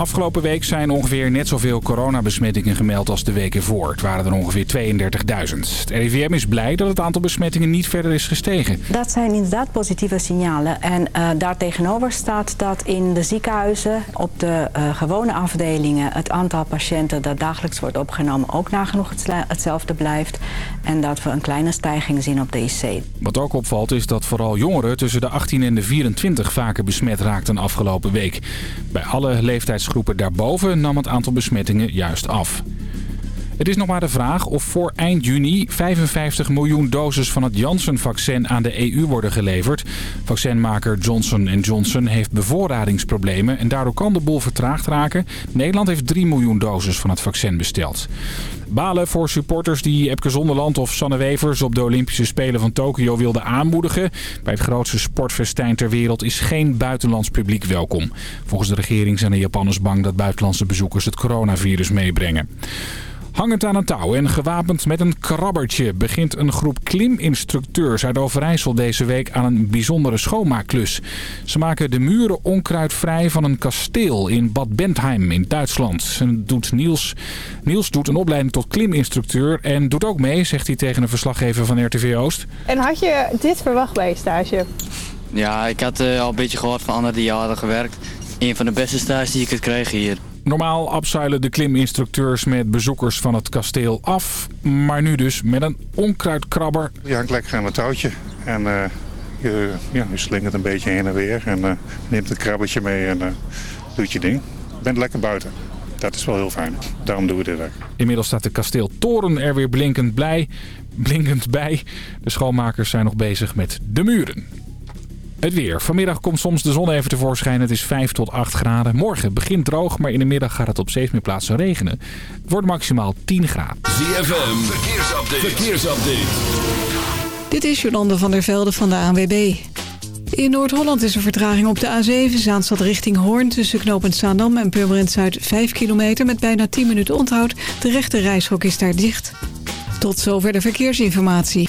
Afgelopen week zijn ongeveer net zoveel coronabesmettingen gemeld als de week ervoor. Het waren er ongeveer 32.000. Het RIVM is blij dat het aantal besmettingen niet verder is gestegen. Dat zijn inderdaad positieve signalen. En uh, daartegenover staat dat in de ziekenhuizen, op de uh, gewone afdelingen... het aantal patiënten dat dagelijks wordt opgenomen ook nagenoeg hetzelfde blijft. En dat we een kleine stijging zien op de IC. Wat ook opvalt is dat vooral jongeren tussen de 18 en de 24 vaker besmet raakten afgelopen week. Bij alle leeftijds groepen daarboven nam het aantal besmettingen juist af. Het is nog maar de vraag of voor eind juni 55 miljoen doses van het Janssen-vaccin aan de EU worden geleverd. Vaccinmaker Johnson Johnson heeft bevoorradingsproblemen en daardoor kan de boel vertraagd raken. Nederland heeft 3 miljoen doses van het vaccin besteld. Balen voor supporters die Epke Zonderland of Sanne Wevers op de Olympische Spelen van Tokio wilden aanmoedigen. Bij het grootste sportfestijn ter wereld is geen buitenlands publiek welkom. Volgens de regering zijn de Japanners bang dat buitenlandse bezoekers het coronavirus meebrengen. Hangend aan een touw en gewapend met een krabbertje begint een groep kliminstructeurs uit Overijssel deze week aan een bijzondere schoonmaakklus. Ze maken de muren onkruidvrij van een kasteel in Bad Bentheim in Duitsland. En doet Niels, Niels doet een opleiding tot kliminstructeur en doet ook mee, zegt hij tegen een verslaggever van RTV Oost. En had je dit verwacht bij je stage? Ja, ik had uh, al een beetje gehoord van anderen die jaren hadden gewerkt. Een van de beste stages die ik het kreeg hier. Normaal abzuilen de kliminstructeurs met bezoekers van het kasteel af. Maar nu dus met een onkruidkrabber. Je hangt lekker aan het touwtje. En uh, je, ja, je slingert een beetje heen en weer. En uh, neemt het krabbertje mee en uh, doet je ding. Je bent lekker buiten. Dat is wel heel fijn. Daarom doen we dit ook. Inmiddels staat de kasteeltoren er weer blinkend, blij, blinkend bij. De schoonmakers zijn nog bezig met de muren. Het weer. Vanmiddag komt soms de zon even tevoorschijn. Het is 5 tot 8 graden. Morgen begint droog, maar in de middag gaat het op steeds meer plaatsen regenen. Het wordt maximaal 10 graden. ZFM, verkeersupdate. verkeersupdate. Dit is Jolande van der Velde van de ANWB. In Noord-Holland is er vertraging op de A7 Zaanstad richting Hoorn... tussen knooppunt Zaandam en Purmerend Zuid 5 kilometer... met bijna 10 minuten onthoud. De rechte reishok is daar dicht. Tot zover de verkeersinformatie.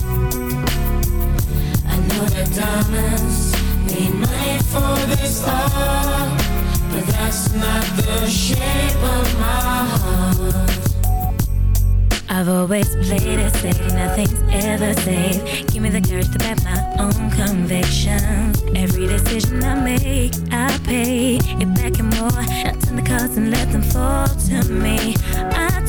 That diamonds need money for this art, but that's not the shape of my heart. I've always played it safe, nothing's ever safe. Give me the courage to back my own convictions. Every decision I make, I pay it back and more. Now turn the cards and let them fall to me. I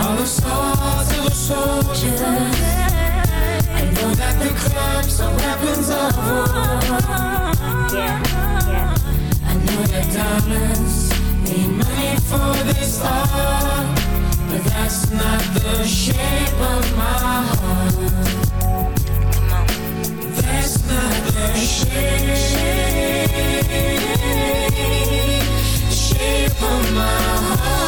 are the stars of the soldiers. I know that the clubs are weapons of war. I know that diamonds need money for this art, but that's not the shape of my heart. That's not the shape, shape of my And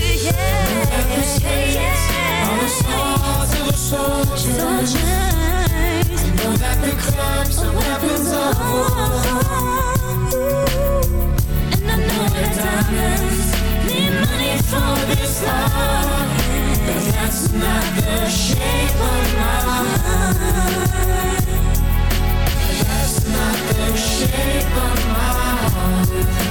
Shape of my heart.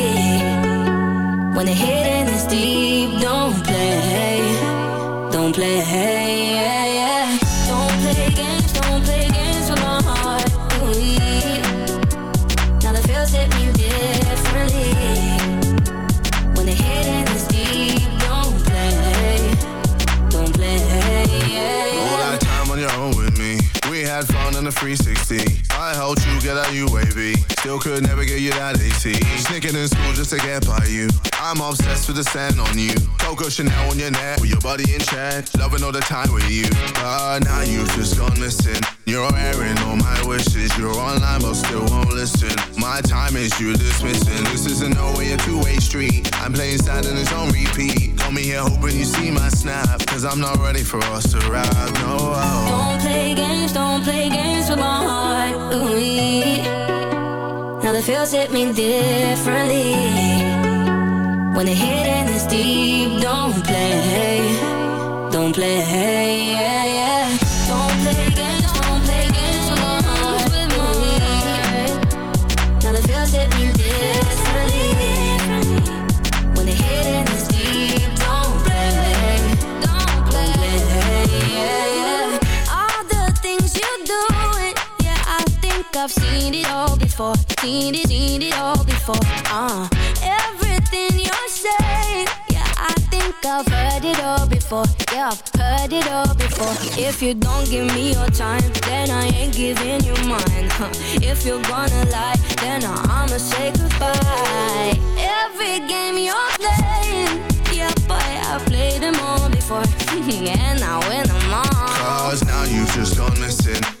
When the hidden is deep, don't play, don't play. Yeah, yeah. Don't play games, don't play games with my heart. Now the feels hit me differently. When the hidden is deep, don't play, don't play. Yeah, yeah. All that time on your own with me. We had fun in the 360. I helped you get out UAV. Still could never get you that AT. Sneaking in school just to get by you. I'm obsessed with the scent on you. Coco Chanel on your neck with your body in check. Loving all the time with you. But now you've just gone missing. You're airing all my wishes. You're online but still won't listen. My time is you dismissing. This isn't no way a two-way street. I'm playing sad and it's on repeat. Call me here hoping you see my snap. Cause I'm not ready for us to rap. No. Don't play games, don't play games with my heart. Ooh, now the feels hit me differently. When the hidden is deep, don't play, don't play. Yeah, yeah. Don't play games, don't play games with. Ooh, now the feels me. When hidden deep, don't play, don't play. Yeah, yeah. All the things you yeah, I think I've seen it all before. Seen it, seen it all before. Uh, everything I've heard it all before. Yeah, I've heard it all before. If you don't give me your time, then I ain't giving you mine. Huh. If you're gonna lie, then I'ma say goodbye. Every game you're playing, yeah, boy, I've played them all before. and I win them all. Cause now you just missing.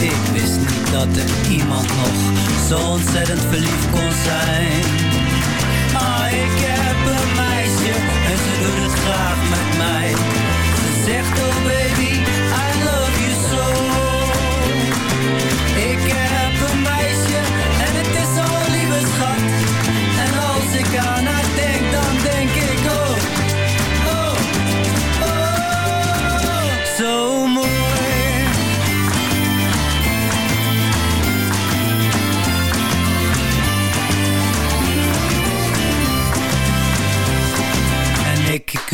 ik wist niet dat er iemand nog zo ontzettend verliefd kon zijn. maar ik heb een meisje en ze doet het graag met mij. Ze zegt, oh baby, I love you so.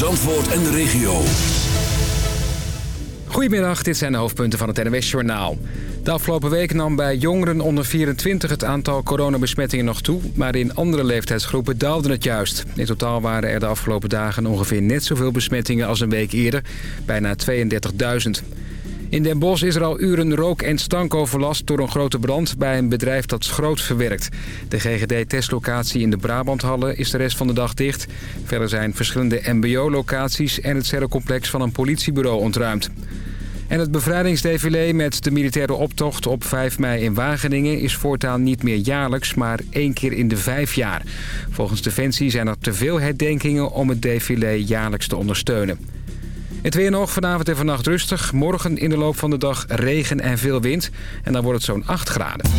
Zandvoort en de regio. Goedemiddag, dit zijn de hoofdpunten van het NWS-journaal. De afgelopen week nam bij jongeren onder 24 het aantal coronabesmettingen nog toe... maar in andere leeftijdsgroepen daalde het juist. In totaal waren er de afgelopen dagen ongeveer net zoveel besmettingen als een week eerder. Bijna 32.000. In Den Bosch is er al uren rook- en stankoverlast door een grote brand bij een bedrijf dat schroot verwerkt. De GGD-testlocatie in de Brabanthallen is de rest van de dag dicht. Verder zijn verschillende mbo-locaties en het cellencomplex van een politiebureau ontruimd. En het bevrijdingsdefilé met de militaire optocht op 5 mei in Wageningen... is voortaan niet meer jaarlijks, maar één keer in de vijf jaar. Volgens Defensie zijn er te veel herdenkingen om het defilé jaarlijks te ondersteunen. Het weer nog, vanavond en vannacht rustig. Morgen in de loop van de dag regen en veel wind. En dan wordt het zo'n 8 graden.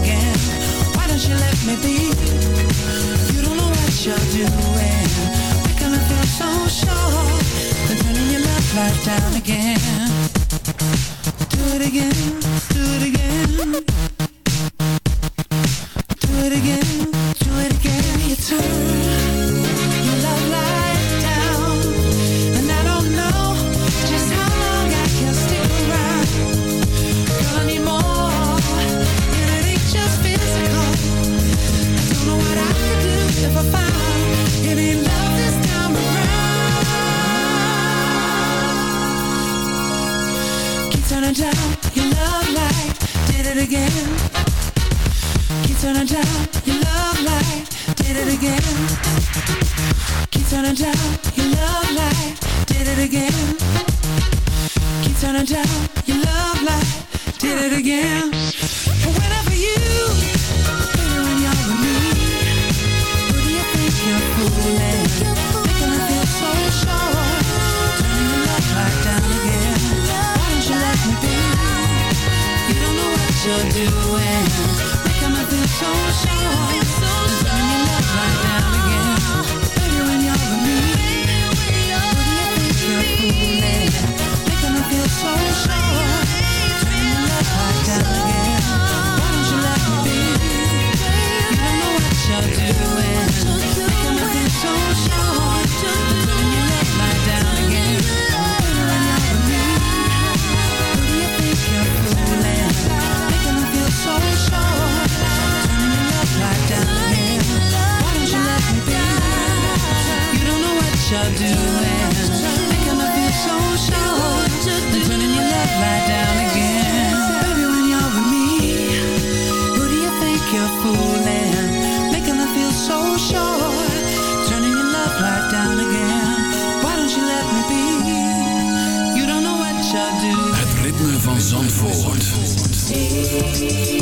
Again. Why don't you let me be? You don't know what you'll do in can't feel so short But then in your life right down again Do it again, do it again, do it again. Too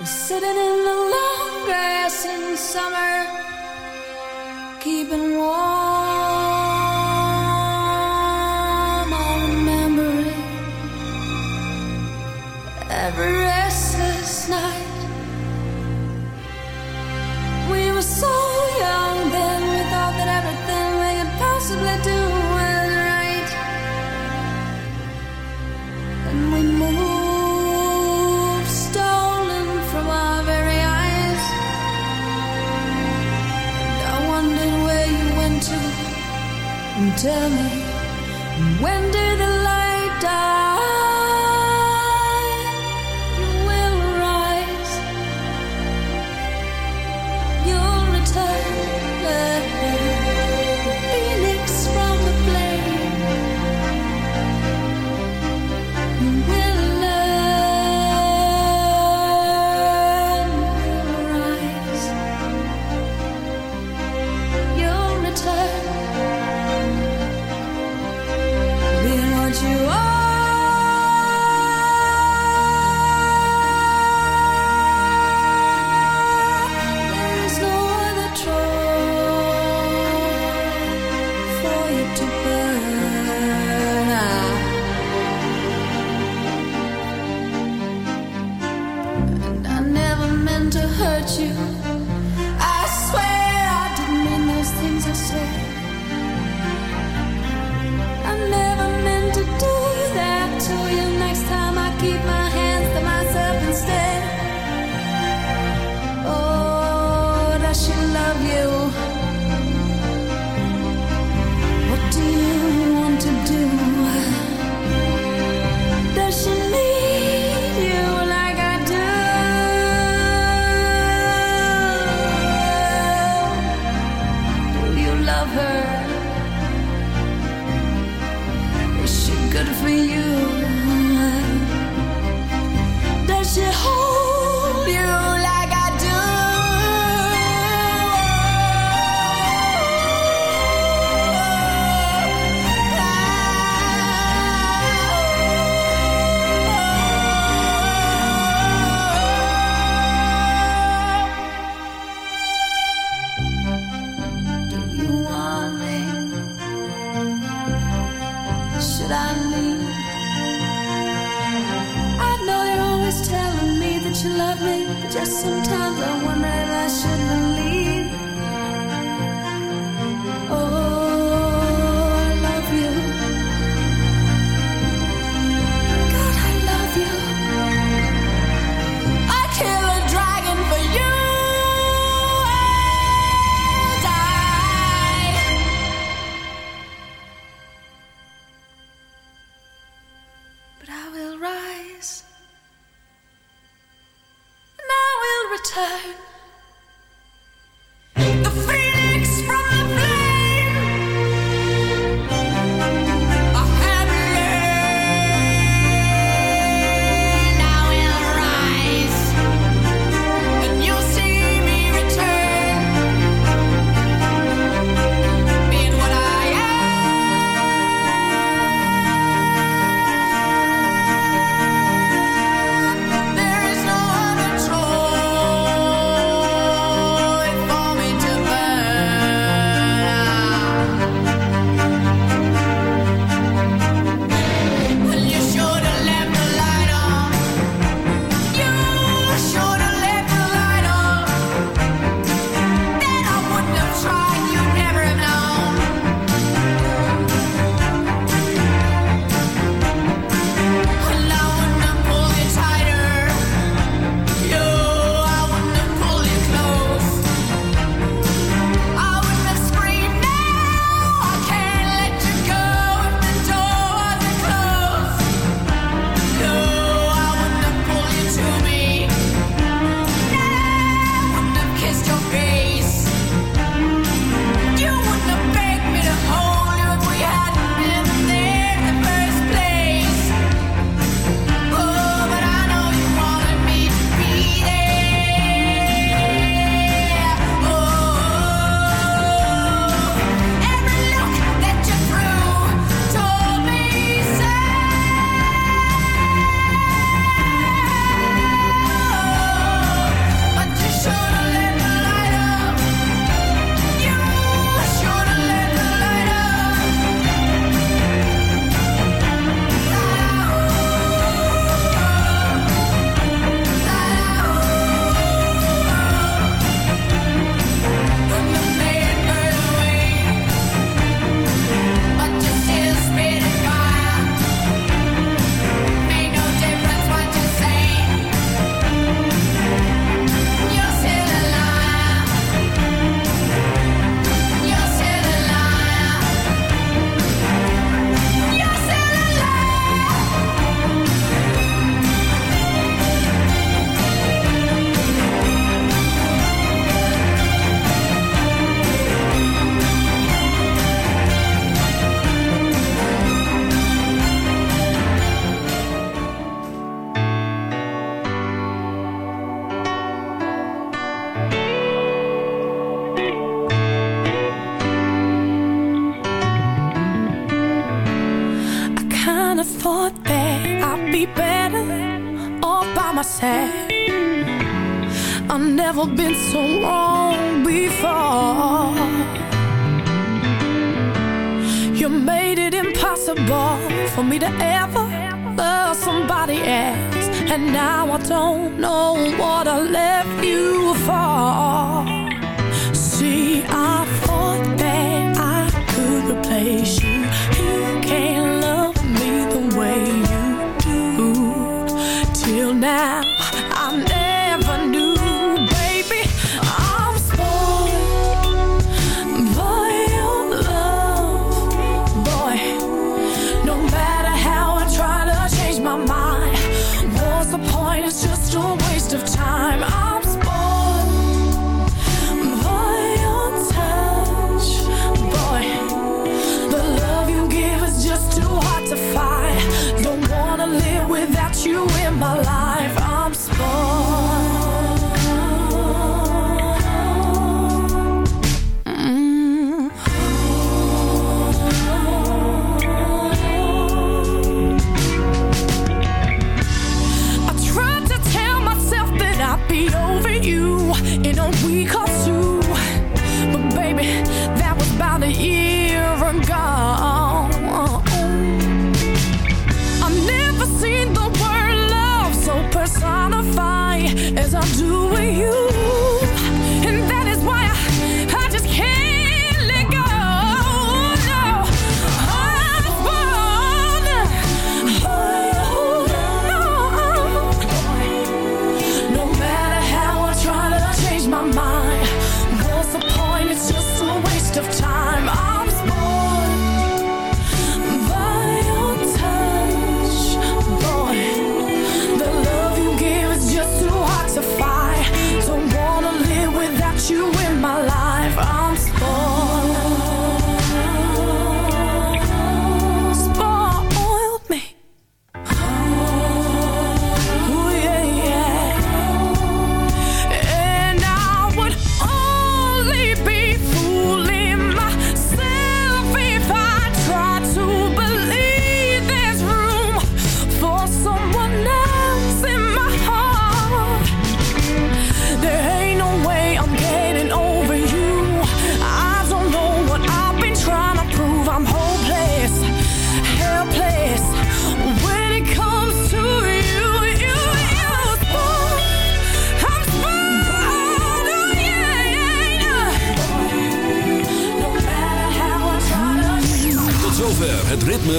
Sitting in the long grass in summer, keeping warm. tell me